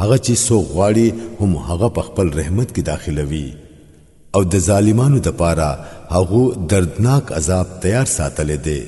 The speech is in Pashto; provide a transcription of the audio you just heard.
هغه چې سو غواړي هم هغه په خپل رحمت کې داخلوي او د ظالمانو د پاره هغه دردناک عذاب تیار ساتل دي